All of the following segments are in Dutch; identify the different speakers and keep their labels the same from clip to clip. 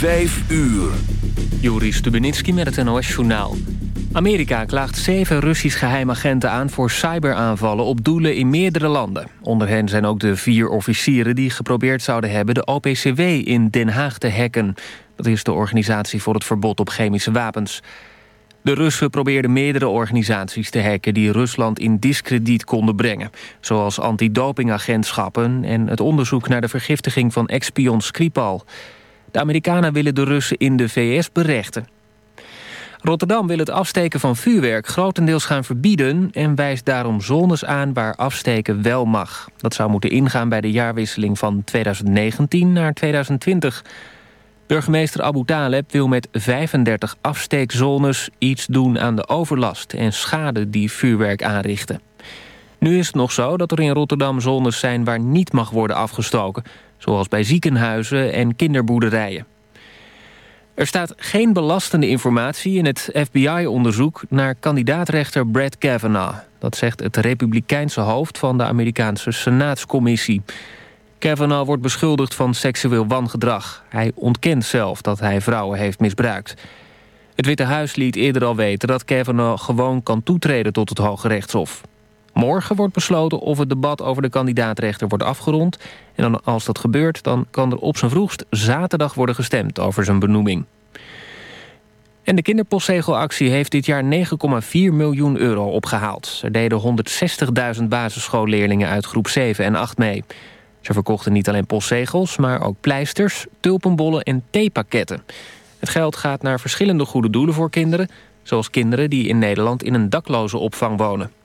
Speaker 1: 5 uur.
Speaker 2: Joris Stubenitski met het NOS-journaal. Amerika klaagt zeven Russisch geheimagenten aan voor cyberaanvallen op doelen in meerdere landen. Onder hen zijn ook de vier officieren die geprobeerd zouden hebben de OPCW in Den Haag te hacken. Dat is de organisatie voor het verbod op chemische wapens. De Russen probeerden meerdere organisaties te hacken... die Rusland in diskrediet konden brengen. Zoals antidopingagentschappen... en het onderzoek naar de vergiftiging van ex-spion Skripal. De Amerikanen willen de Russen in de VS berechten. Rotterdam wil het afsteken van vuurwerk grotendeels gaan verbieden... en wijst daarom zones aan waar afsteken wel mag. Dat zou moeten ingaan bij de jaarwisseling van 2019 naar 2020... Burgemeester Abu Taleb wil met 35 afsteekzones iets doen aan de overlast en schade die vuurwerk aanrichten. Nu is het nog zo dat er in Rotterdam zones zijn waar niet mag worden afgestoken, zoals bij ziekenhuizen en kinderboerderijen. Er staat geen belastende informatie in het FBI-onderzoek naar kandidaatrechter Brett Kavanaugh. Dat zegt het republikeinse hoofd van de Amerikaanse Senaatscommissie. Kavanaugh wordt beschuldigd van seksueel wangedrag. Hij ontkent zelf dat hij vrouwen heeft misbruikt. Het Witte Huis liet eerder al weten dat Kavanaugh gewoon kan toetreden tot het Hoge Rechtshof. Morgen wordt besloten of het debat over de kandidaatrechter wordt afgerond. En dan als dat gebeurt, dan kan er op zijn vroegst zaterdag worden gestemd over zijn benoeming. En de kinderpostzegelactie heeft dit jaar 9,4 miljoen euro opgehaald. Er deden 160.000 basisschoolleerlingen uit groep 7 en 8 mee. Ze verkochten niet alleen postzegels, maar ook pleisters, tulpenbollen en theepakketten. Het geld gaat naar verschillende goede doelen voor kinderen... zoals kinderen die in Nederland in een dakloze opvang wonen.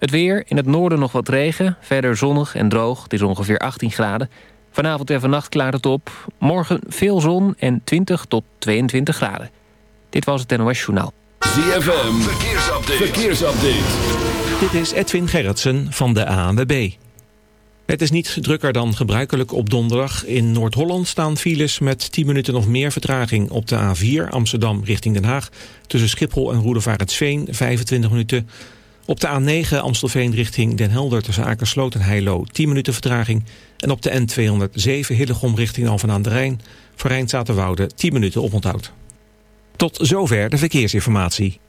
Speaker 2: Het weer, in het noorden nog wat regen, verder zonnig en droog. Het is ongeveer 18 graden. Vanavond en vannacht klaart het op. Morgen veel zon en 20 tot 22 graden. Dit was het NOS Journaal.
Speaker 1: ZFM, verkeersupdate. verkeersupdate.
Speaker 3: Dit is Edwin Gerritsen van de ANWB. Het is niet drukker dan gebruikelijk op donderdag. In Noord-Holland staan files met 10 minuten nog meer vertraging. Op de A4 Amsterdam richting Den Haag. Tussen Schiphol en Roedevaartsveen 25 minuten. Op de A9 Amstelveen richting Den Helder tussen Akersloot en Heilo 10 minuten vertraging. En op de N207 Hillegom richting Alphen aan de Rijn. Voor Rijnstatenwoude 10 minuten oponthoud. Tot zover de verkeersinformatie.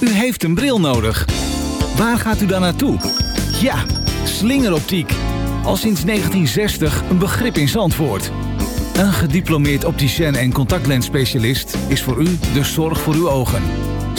Speaker 4: U heeft een bril nodig. Waar gaat u dan naartoe? Ja, slingeroptiek. Al sinds 1960 een begrip in Zandvoort. Een gediplomeerd opticien en contactlensspecialist is voor u de zorg voor uw ogen.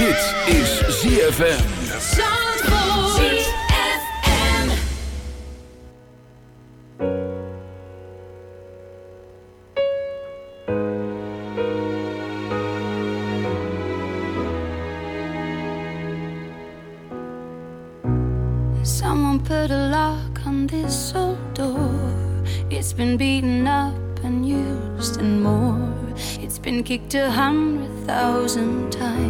Speaker 1: Dit is ZFM.
Speaker 5: Someone put a lock on this old door. It's been beaten up and used and more. It's been kicked a hundred thousand times,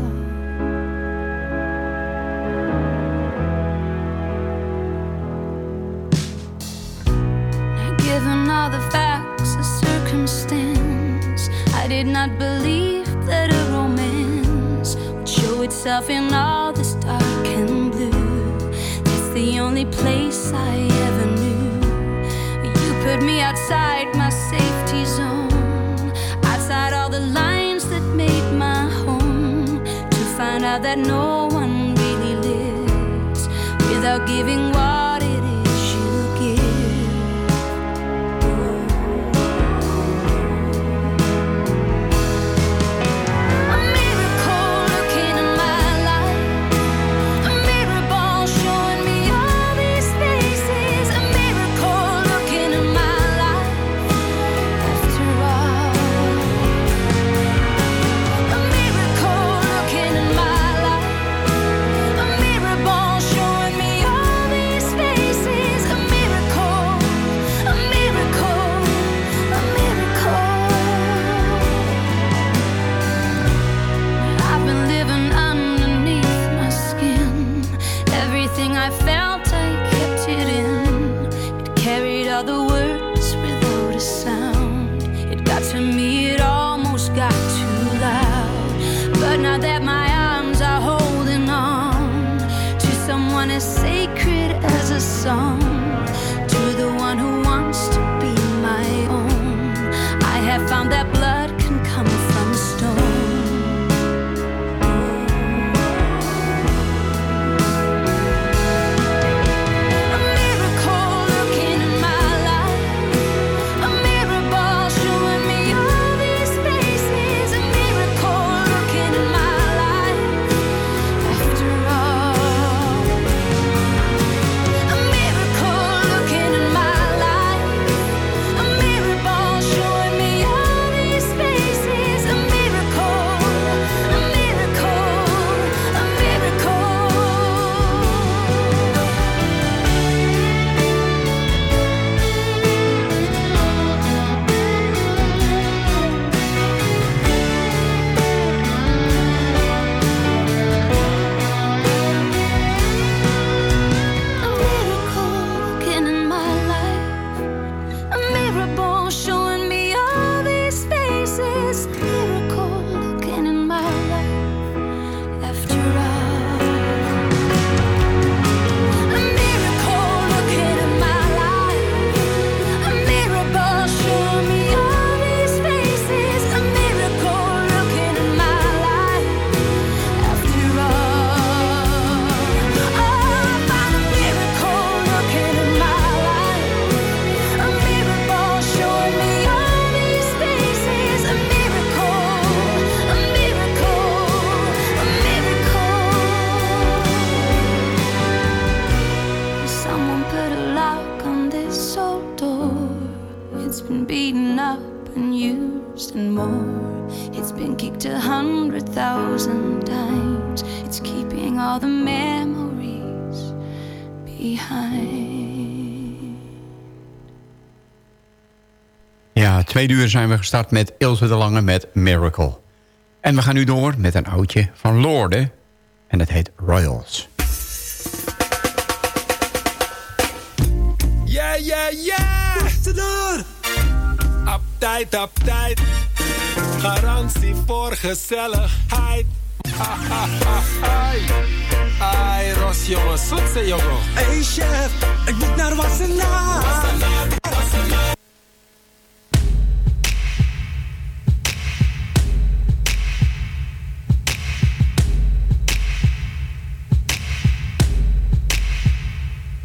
Speaker 5: Outside my safety zone, outside all the lines that made my home, to find out that no one really lives without giving what
Speaker 6: Ja, twee uur zijn we gestart met Ilse de Lange met Miracle. En we gaan nu door met een oudje van Lorde. En dat heet Royals.
Speaker 7: Ja, ja, ja! Tussendoor! Uptight, uptight. Garantie voor gezelligheid. Ha, ha, ha, hai. Ai, Ros, jongen, zoetse, jongen.
Speaker 8: Hey chef, ik moet naar Wassenaar.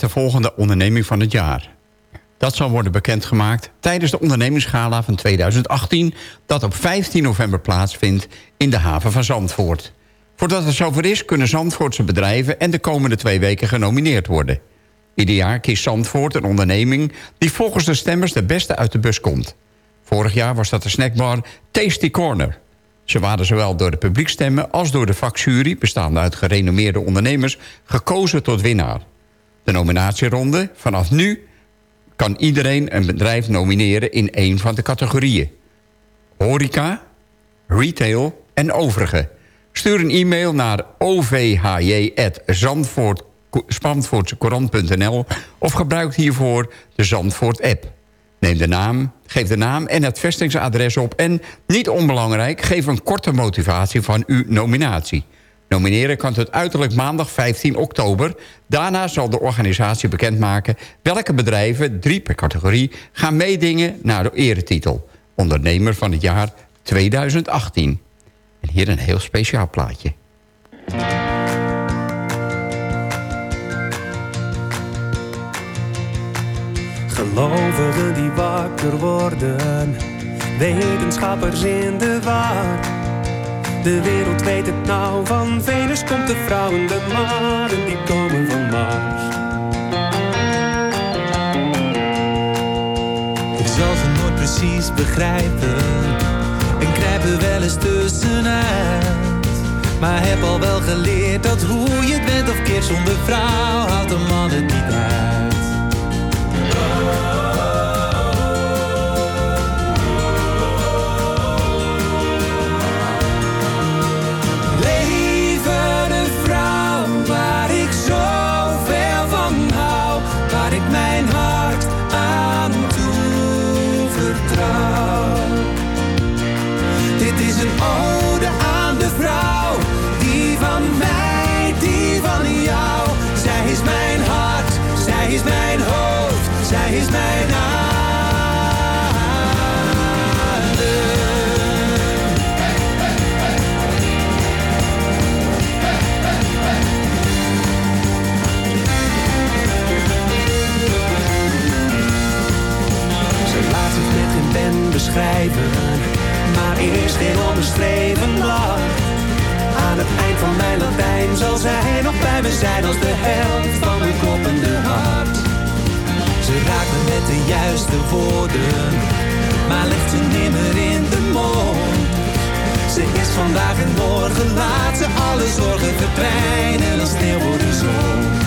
Speaker 6: de volgende onderneming van het jaar? Dat zal worden bekendgemaakt tijdens de ondernemingsgala van 2018... dat op 15 november plaatsvindt in de haven van Zandvoort. Voordat het zover is, kunnen Zandvoortse bedrijven... en de komende twee weken genomineerd worden. Ieder jaar kiest Zandvoort een onderneming... die volgens de stemmers de beste uit de bus komt. Vorig jaar was dat de snackbar Tasty Corner. Ze waren zowel door de publiekstemmen als door de vakjury... bestaande uit gerenommeerde ondernemers, gekozen tot winnaar. De nominatieronde vanaf nu kan iedereen een bedrijf nomineren in één van de categorieën. Horeca, retail en overige. Stuur een e-mail naar ovhj.zandvoortcourant.nl of gebruik hiervoor de Zandvoort-app. Neem de naam, geef de naam en het vestingsadres op... en, niet onbelangrijk, geef een korte motivatie van uw nominatie. Nomineren kan tot uiterlijk maandag 15 oktober. Daarna zal de organisatie bekendmaken welke bedrijven, drie per categorie... gaan meedingen naar de eretitel. Ondernemer van het jaar 2018. En hier een heel speciaal plaatje.
Speaker 9: Gelovigen die wakker worden, wetenschappers in de war. De wereld weet het nou, van Venus komt de vrouw en de maan en die komen van Mars.
Speaker 10: Ik zal ze nooit precies begrijpen en krijg er wel eens tussenuit. Maar heb al wel geleerd dat hoe je het bent of keert zonder vrouw houdt een man het niet uit. En aan de Hek, Zij laat zich pen beschrijven, maar eerst geen onderstreven blad. Aan het eind van mijn Latijn zal zij nog bij me zijn, als de helft van mijn kloppende hart. Ze raakt me met de juiste woorden, maar legt ze nimmer in de mond. Ze is vandaag en morgen, laat ze alle zorgen verdwijnen als sneeuw voor de zon.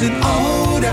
Speaker 10: Is een ode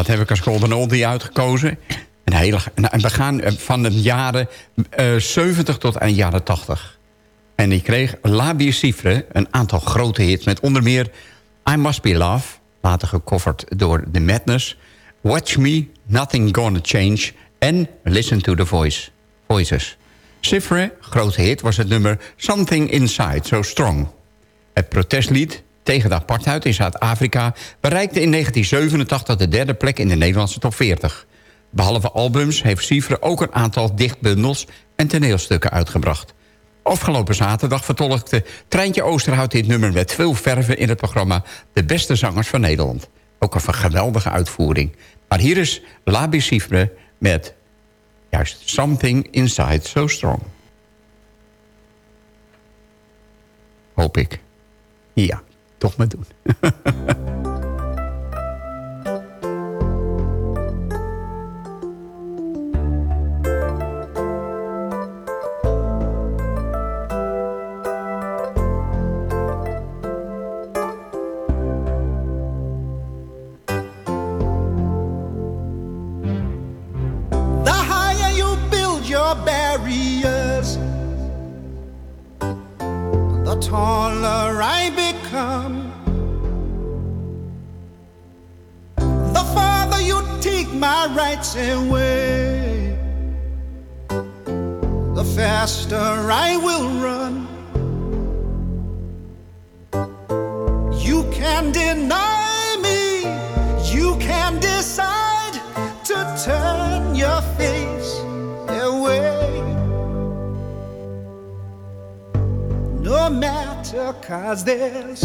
Speaker 6: wat heb ik als Golden Oldie uitgekozen? Een hele, en we gaan eh, van de jaren eh 70 tot aan jaren 80. En die kreeg La Cifre een aantal grote hits... met onder meer I Must Be Love... later gecoverd door The Madness... Watch Me, Nothing Gonna Change... en Listen to the Voice, Voices. Cifre, grote hit, was het nummer Something Inside So Strong. Het protestlied tegen de apartheid in Zuid-Afrika... bereikte in 1987 de derde plek in de Nederlandse top 40. Behalve albums heeft Cifre ook een aantal dichtbundels... en toneelstukken uitgebracht. Afgelopen zaterdag vertolkte Treintje Oosterhout dit nummer... met veel verven in het programma De Beste Zangers van Nederland. Ook een geweldige uitvoering. Maar hier is Labi Cifre met juist Something Inside So Strong. Hoop ik. Ja, toch maar doen.
Speaker 11: away, the faster I will run. You can deny me, you can decide to turn your face away. No matter, cause there's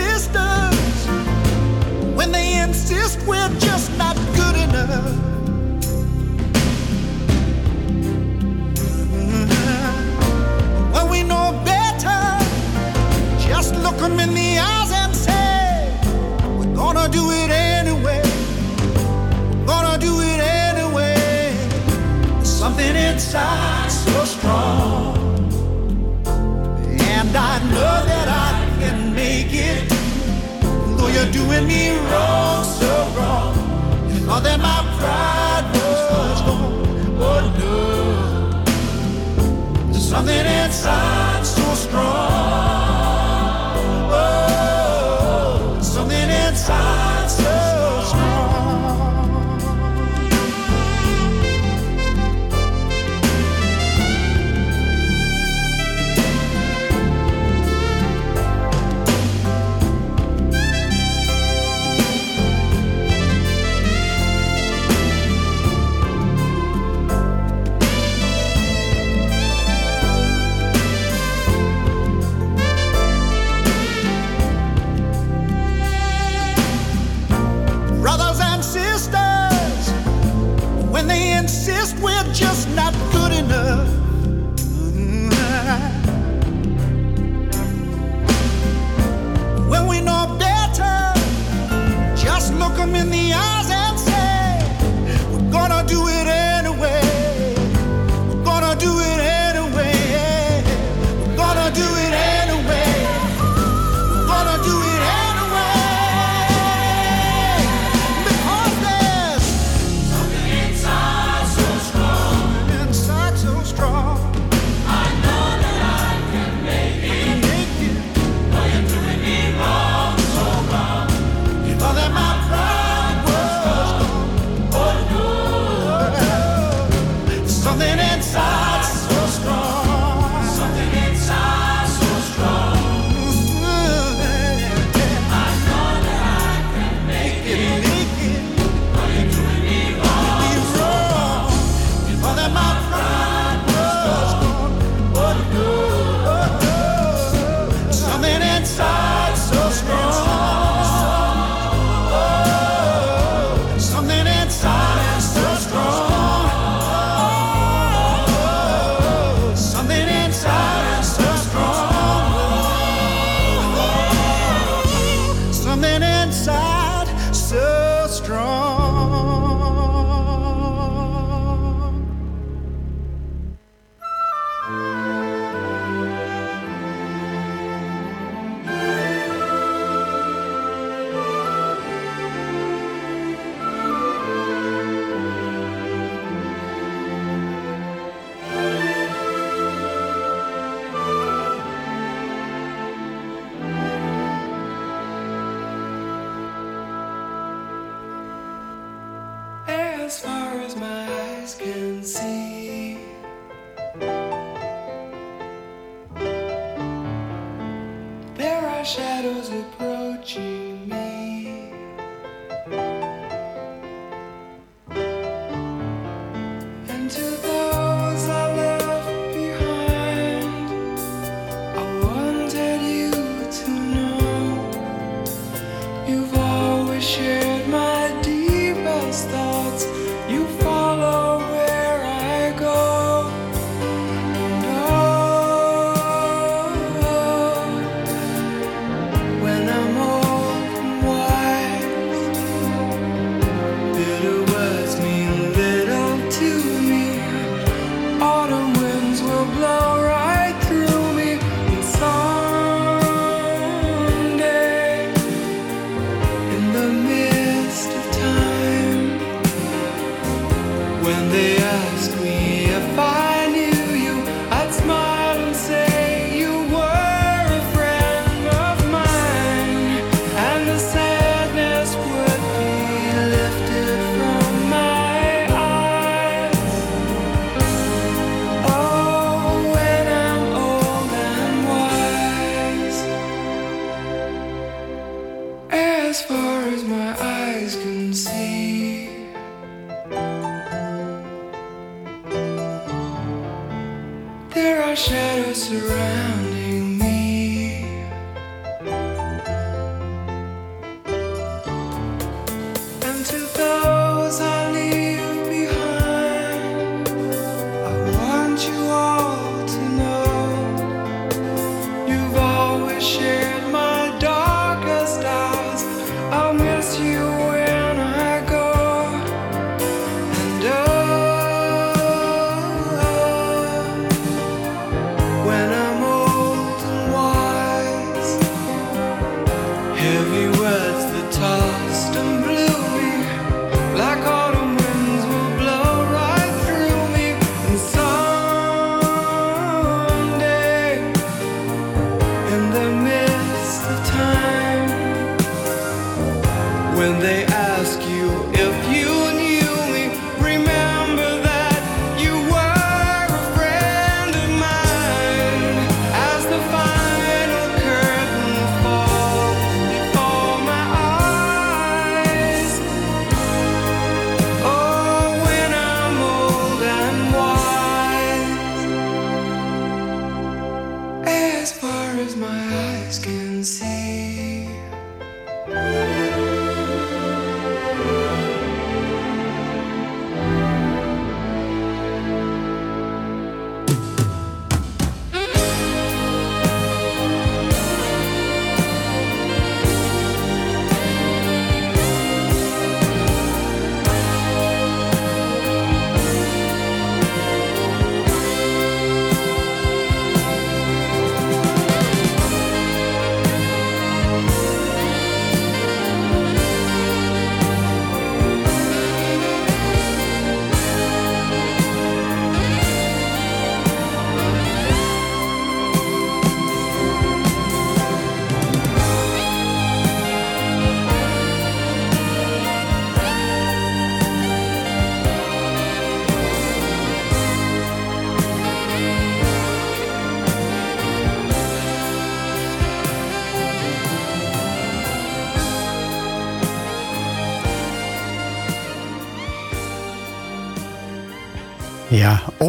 Speaker 11: Sisters, when they insist we're just not good enough. Mm-hmm. When we know better, just in the eyes and say, We're gonna do it anyway. Gonna do it anyway. There's something inside so strong. And I know that I make it. Though you're doing me wrong, so wrong. You thought that my pride was gone. Oh no. There's something inside so strong. Oh, something inside can
Speaker 8: see,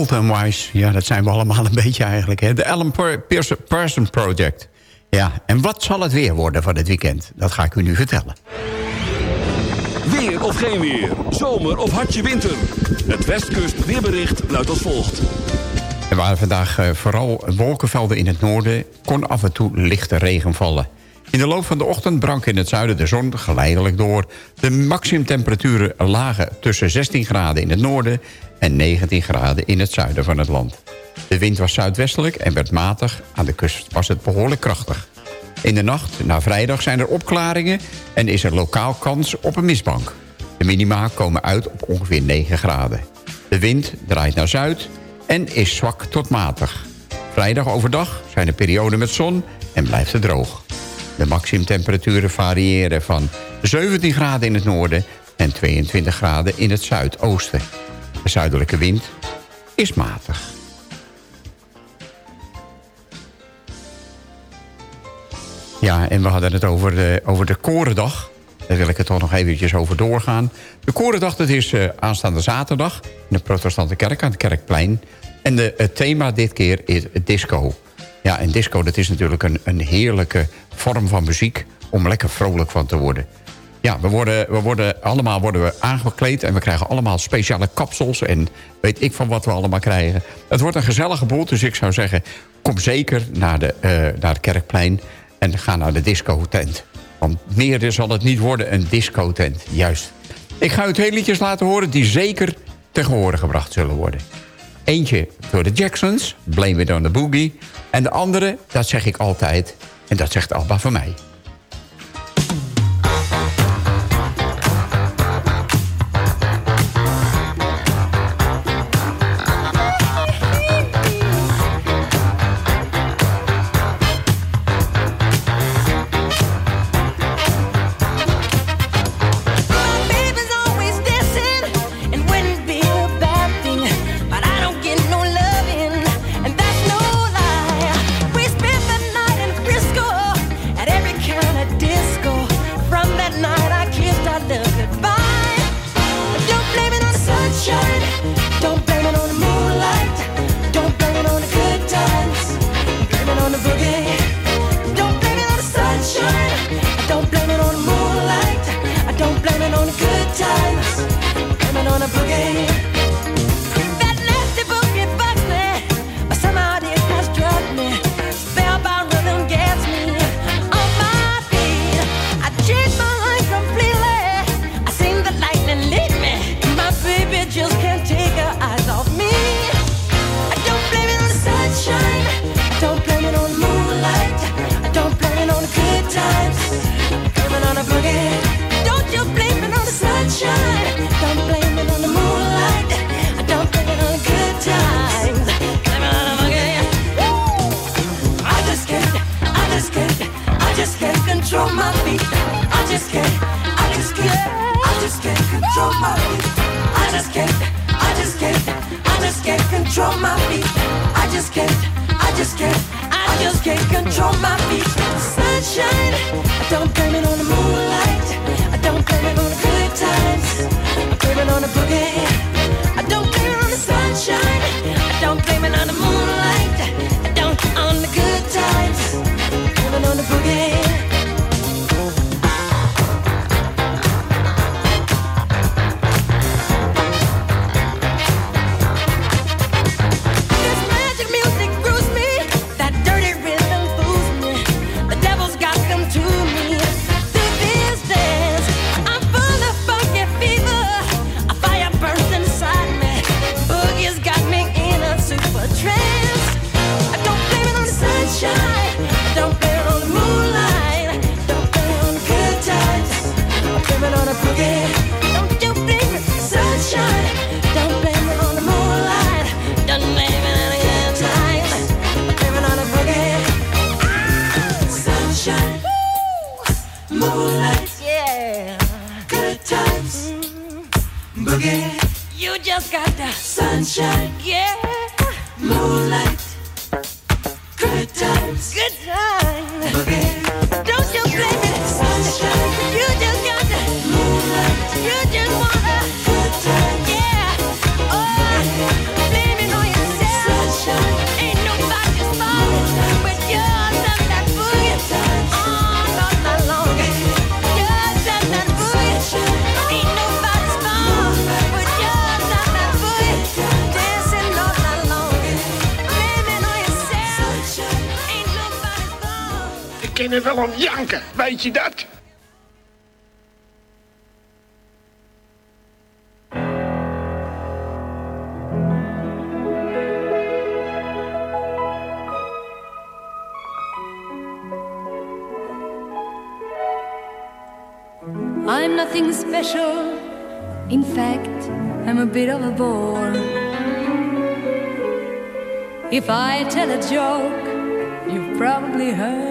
Speaker 6: Old and Wise. Ja, dat zijn we allemaal een beetje eigenlijk. Hè? De Alan Pearson, Pearson Project. Ja, en wat zal het weer worden van dit weekend? Dat ga ik u nu vertellen.
Speaker 1: Weer of geen weer. Zomer of hartje winter. Het Westkust weerbericht luidt als volgt.
Speaker 6: Er waren vandaag eh, vooral wolkenvelden in het noorden. Kon af en toe lichte regen vallen. In de loop van de ochtend brak in het zuiden de zon geleidelijk door. De maximumtemperaturen lagen tussen 16 graden in het noorden... en 19 graden in het zuiden van het land. De wind was zuidwestelijk en werd matig. Aan de kust was het behoorlijk krachtig. In de nacht na vrijdag zijn er opklaringen... en is er lokaal kans op een mistbank. De minima komen uit op ongeveer 9 graden. De wind draait naar zuid en is zwak tot matig. Vrijdag overdag zijn er perioden met zon en blijft het droog. De maximumtemperaturen variëren van 17 graden in het noorden... en 22 graden in het zuidoosten. De zuidelijke wind is matig. Ja, en we hadden het over de, over de Korendag. Daar wil ik het toch nog eventjes over doorgaan. De Korendag dat is uh, aanstaande zaterdag... in de protestante kerk aan het Kerkplein. En de, het thema dit keer is disco. Ja, en disco dat is natuurlijk een, een heerlijke vorm van muziek... om lekker vrolijk van te worden. Ja, we worden, we worden, allemaal worden we aangekleed... en we krijgen allemaal speciale kapsels... en weet ik van wat we allemaal krijgen. Het wordt een gezellige boel, dus ik zou zeggen... kom zeker naar, de, uh, naar het Kerkplein en ga naar de discotent. Want meer zal het niet worden, een discotent, juist. Ik ga u twee liedjes laten horen die zeker te horen gebracht zullen worden. Eentje door de Jacksons, Blame It on the Boogie. En de andere, dat zeg ik altijd, en dat zegt Alba van mij.
Speaker 12: wel om janken, weet je dat?
Speaker 5: I'm nothing special. In fact, I'm a bit of a bore. If I tell a joke, you've probably heard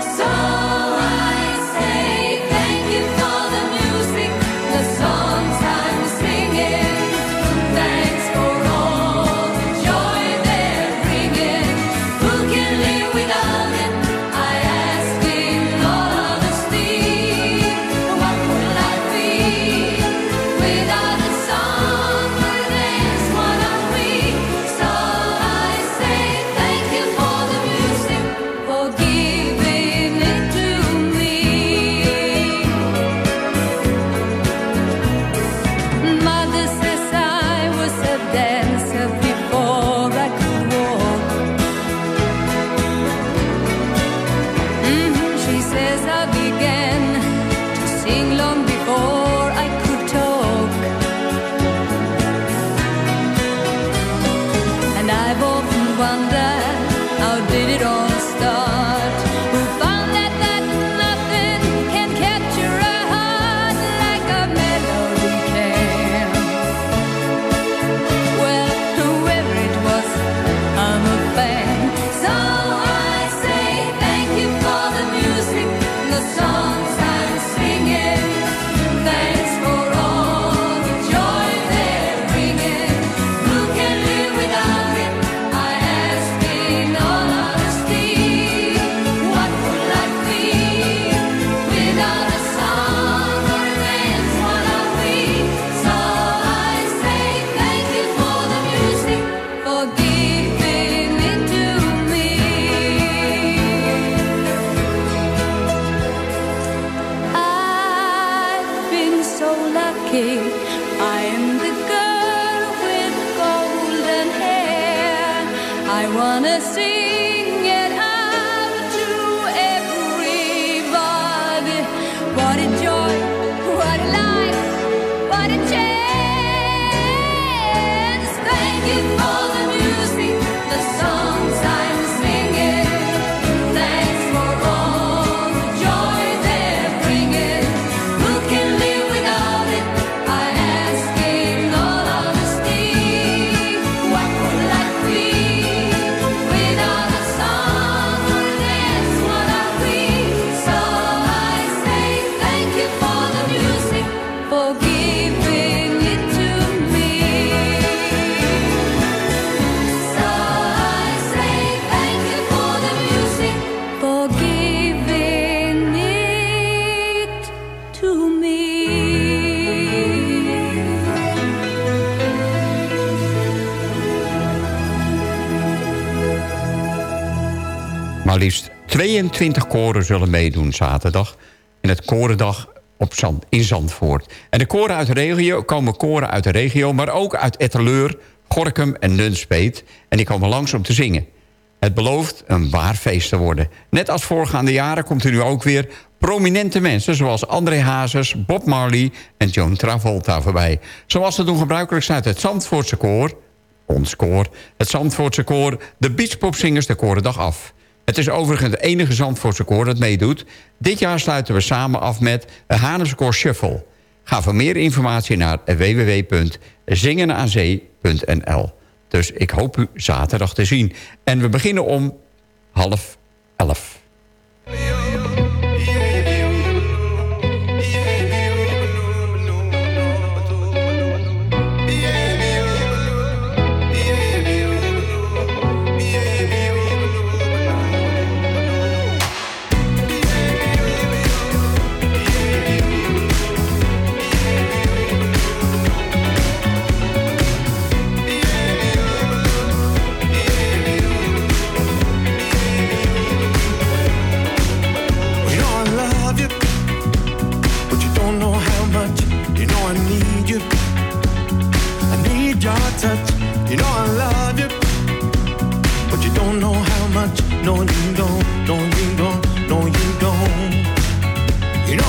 Speaker 6: Liefst 22 koren zullen meedoen zaterdag... in het Korendag op Zand, in Zandvoort. En de koren uit de regio komen koren uit de regio... maar ook uit Etteleur, Gorkum en Nunspeet. En die komen langs om te zingen. Het belooft een waar feest te worden. Net als voorgaande jaren komt er nu ook weer prominente mensen... zoals André Hazes, Bob Marley en Joan Travolta voorbij. Zoals ze doen gebruikelijk uit het Zandvoortse koor... ons koor, het Zandvoortse koor... de Beachpopzingers de Korendag af. Het is overigens het enige Zandvoortse koor dat meedoet. Dit jaar sluiten we samen af met de Koor Shuffle. Ga voor meer informatie naar www.zingenaanzee.nl. Dus ik hoop u zaterdag te zien. En we beginnen om half elf.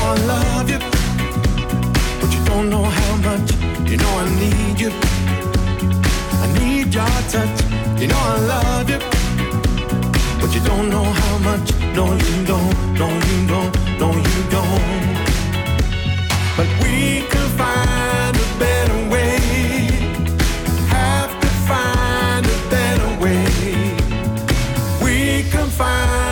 Speaker 11: I love you, but you don't know how much. You know I need you. I need your touch. You know I love you but you don't know how much. No, you don't, no, you don't, no, you don't. But we can find a better way. Have to find a better way. We can find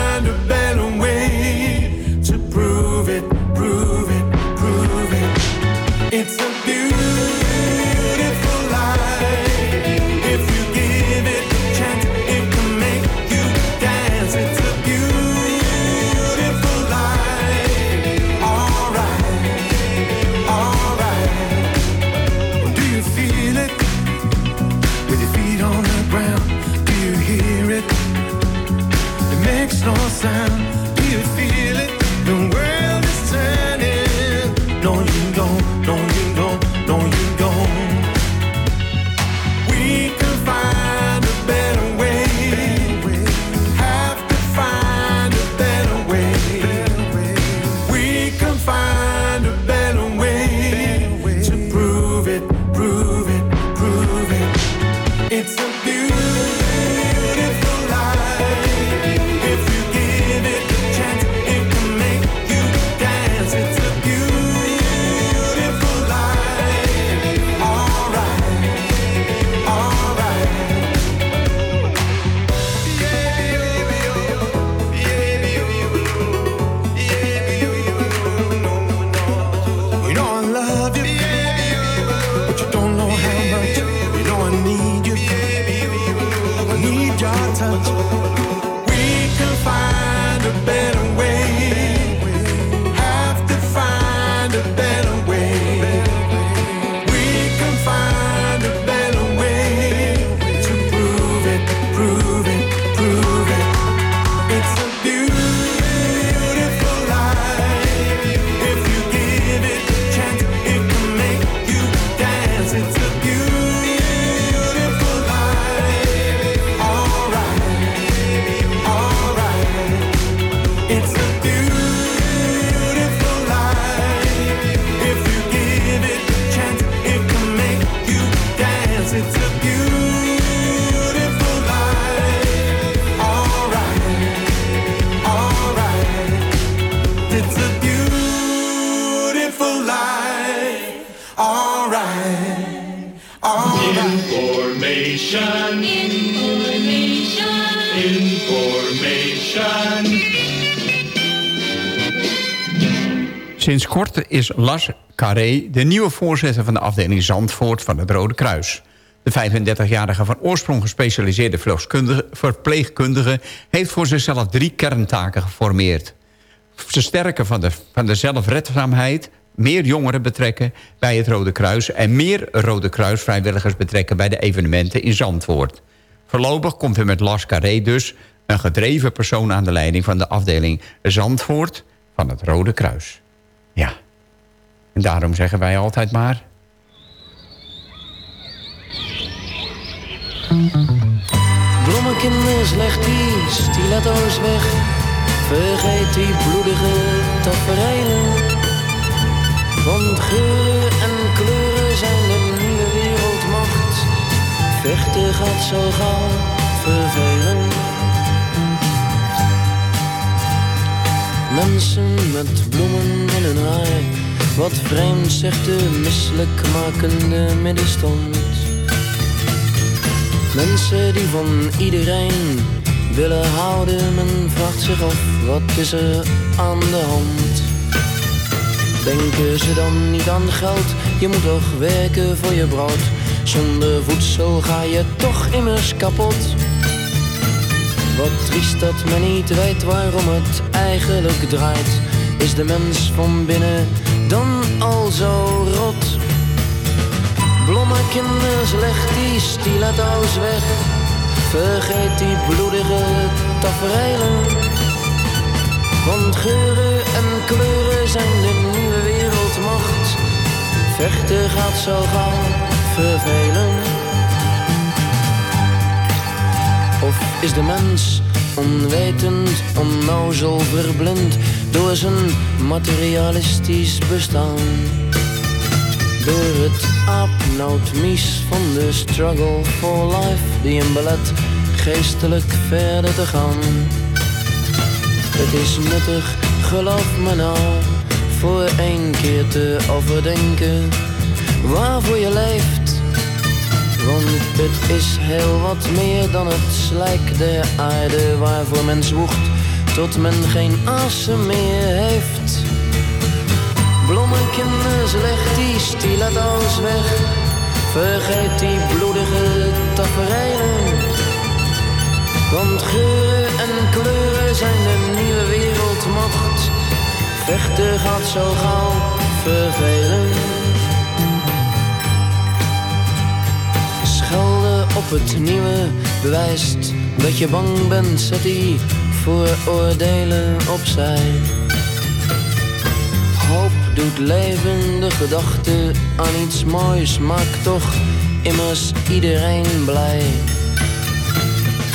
Speaker 11: your touch.
Speaker 6: Kort is Lars Carré de nieuwe voorzitter van de afdeling Zandvoort van het Rode Kruis. De 35-jarige van oorsprong gespecialiseerde verpleegkundige... heeft voor zichzelf drie kerntaken geformeerd. Versterken van de, van de zelfredzaamheid, meer jongeren betrekken bij het Rode Kruis... en meer Rode Kruis vrijwilligers betrekken bij de evenementen in Zandvoort. Voorlopig komt er met Lars Carré dus Een gedreven persoon aan de leiding van de afdeling Zandvoort van het Rode Kruis. En daarom zeggen wij altijd maar...
Speaker 13: Bloemenkinders, leg die stiletto's weg. Vergeet die bloedige tafereelen. Want geuren en kleuren zijn de nieuwe wereldmacht. Vechten gaat zo gauw vervelen. Mensen met bloemen in hun haar. Wat vreemd zegt de misselijkmakende middenstand. Mensen die van iedereen willen houden. Men vraagt zich af, wat is er aan de hand? Denken ze dan niet aan geld? Je moet toch werken voor je brood. Zonder voedsel ga je toch immers kapot. Wat triest dat men niet weet waarom het eigenlijk draait. Is de mens van binnen dan al zo rot? Blommekinders, leg die stiletto's weg. Vergeet die bloedige tafereelen. Want geuren en kleuren zijn de nieuwe wereldmacht. Vechten gaat zo gauw vervelen. Of is de mens onwetend, onnozel, verblind door zijn materialistisch bestaan? Door het aapnootmies van de struggle for life die hem belet geestelijk verder te gaan. Het is nuttig, geloof me nou, voor één keer te overdenken waarvoor je leeft. Want het is heel wat meer dan het slijk der aarde waarvoor men zwoegt tot men geen assen meer heeft. Bloemenkinders, leg die stiletto's weg. Vergeet die bloedige tafereelen. Want geuren en kleuren zijn de nieuwe wereldmacht. Vechten gaat zo gauw vervelen. Schelden op het nieuwe bewijst dat je bang bent, zet die vooroordelen opzij. Hoop doet leven, de gedachte aan iets moois maakt toch immers iedereen blij.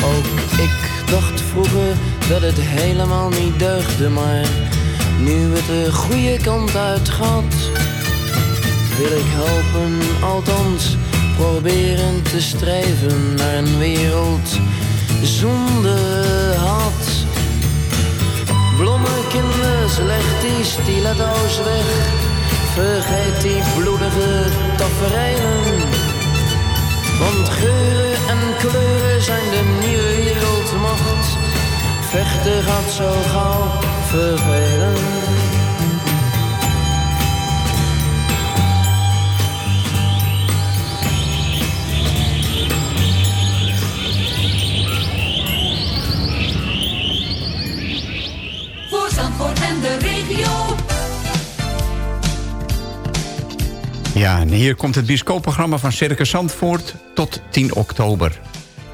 Speaker 13: Ook ik dacht vroeger dat het helemaal niet deugde, maar nu het de goede kant uit gaat, wil ik helpen, althans proberen te streven naar een wereld zonder haat. Bloemenkinders, leg die stiletto's weg. Vergeet die bloedige tafereelen. Want geuren en kleuren zijn de nieuwe wereldmacht. Vechten gaat zo gauw vervelen.
Speaker 6: Ja, en hier komt het bioscoopprogramma van Circus Zandvoort tot 10 oktober.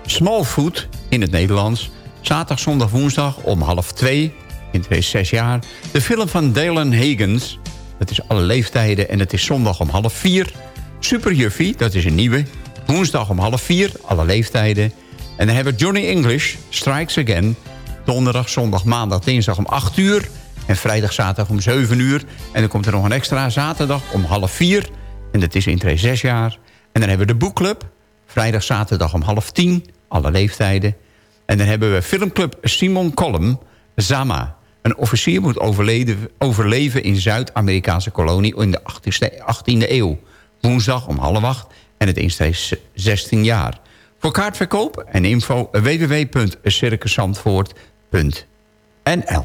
Speaker 6: Smallfoot in het Nederlands. Zaterdag, zondag, woensdag om half twee. In twee zes jaar. De film van Dalen Hagens. Dat is alle leeftijden en het is zondag om half vier. Super Juffie, dat is een nieuwe. Woensdag om half vier, alle leeftijden. En dan hebben we Johnny English, Strikes Again. Donderdag, zondag, maandag, dinsdag om 8 uur. En vrijdag, zaterdag om 7 uur. En dan komt er nog een extra zaterdag om half 4. En dat is in 2 6 jaar. En dan hebben we de boekclub. Vrijdag, zaterdag om half 10. Alle leeftijden. En dan hebben we filmclub Simon Column. Zama. Een officier moet overleven in Zuid-Amerikaanse kolonie in de 18e eeuw. Woensdag om half 8. En het is 16 jaar. Voor kaartverkoop en info www.circuszandvoort.nl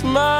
Speaker 10: smile.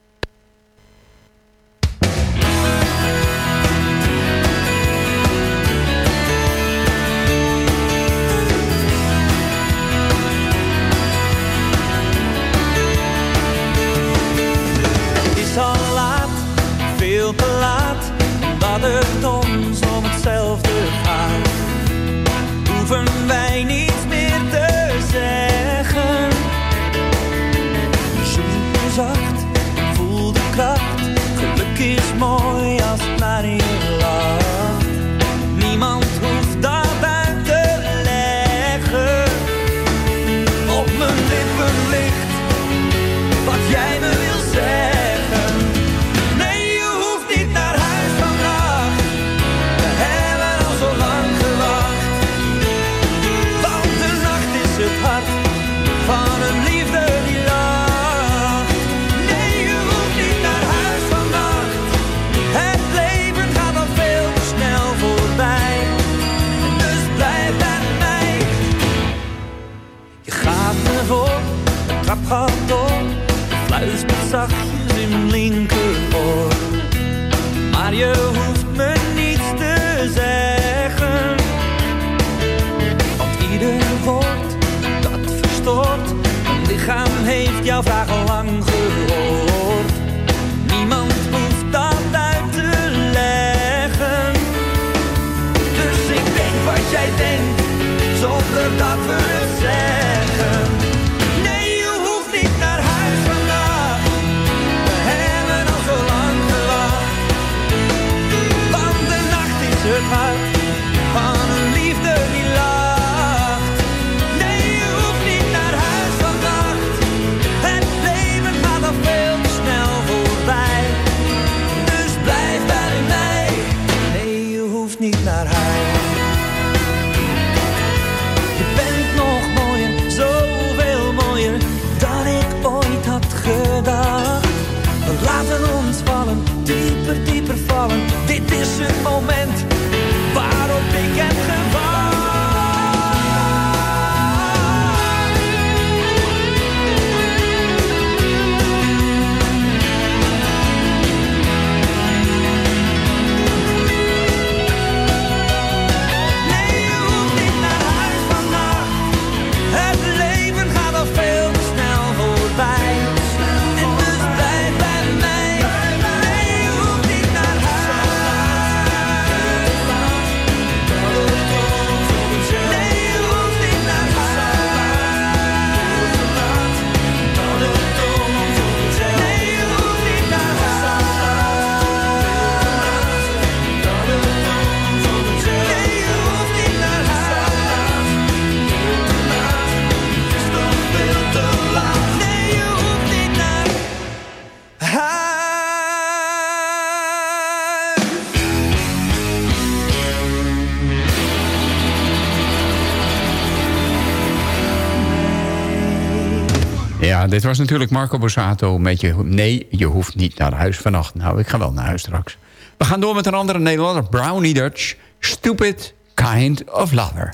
Speaker 14: dit
Speaker 6: was natuurlijk Marco Borsato met je... Nee, je hoeft niet naar huis vannacht. Nou, ik ga wel naar huis straks. We gaan door met een andere Nederlander, Brownie Dutch. Stupid Kind of Lover.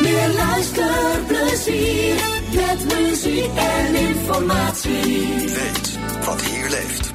Speaker 15: Meer luisterplezier met muziek en informatie.
Speaker 16: Weet wat hier leeft.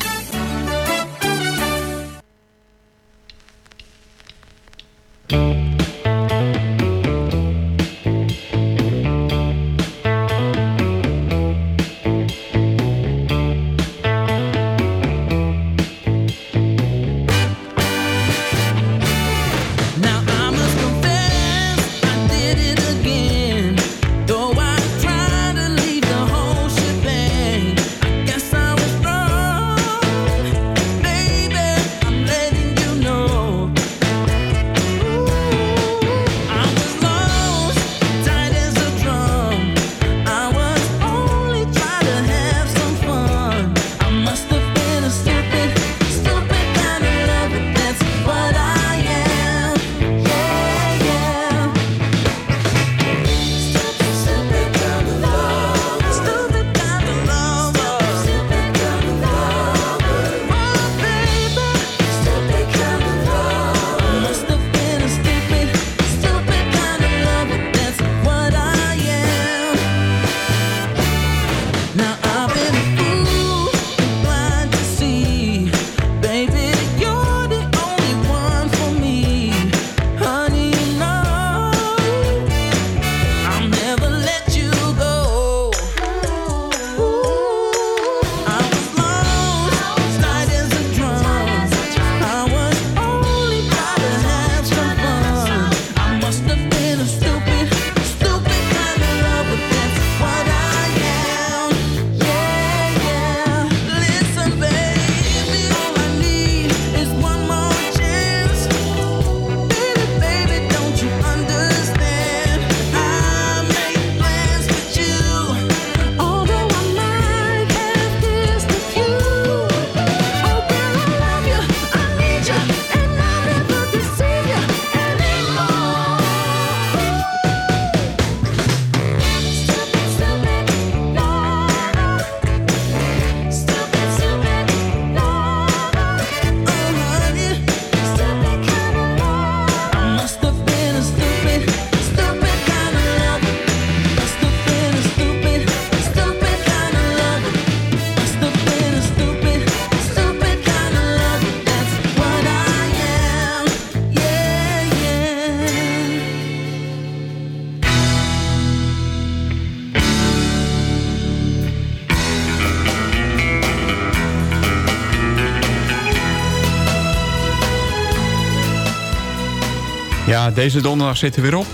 Speaker 6: Deze donderdag zit er weer op.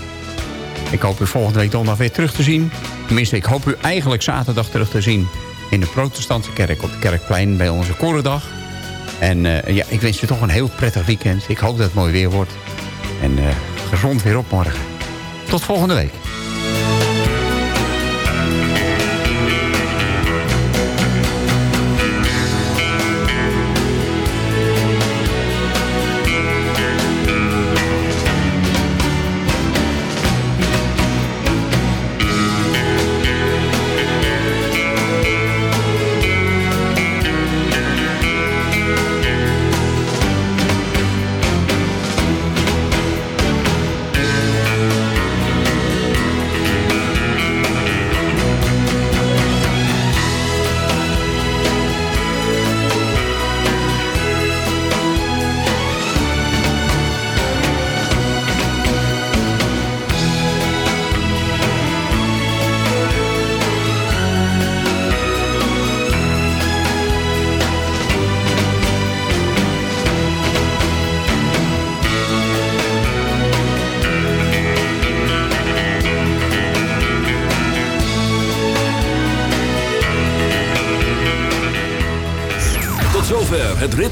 Speaker 6: Ik hoop u volgende week donderdag weer terug te zien. Tenminste, ik hoop u eigenlijk zaterdag terug te zien... in de protestantse kerk op het Kerkplein bij onze Korendag. En eh, ja, ik wens je toch een heel prettig weekend. Ik hoop dat het mooi weer wordt. En eh, gezond weer op morgen. Tot volgende week.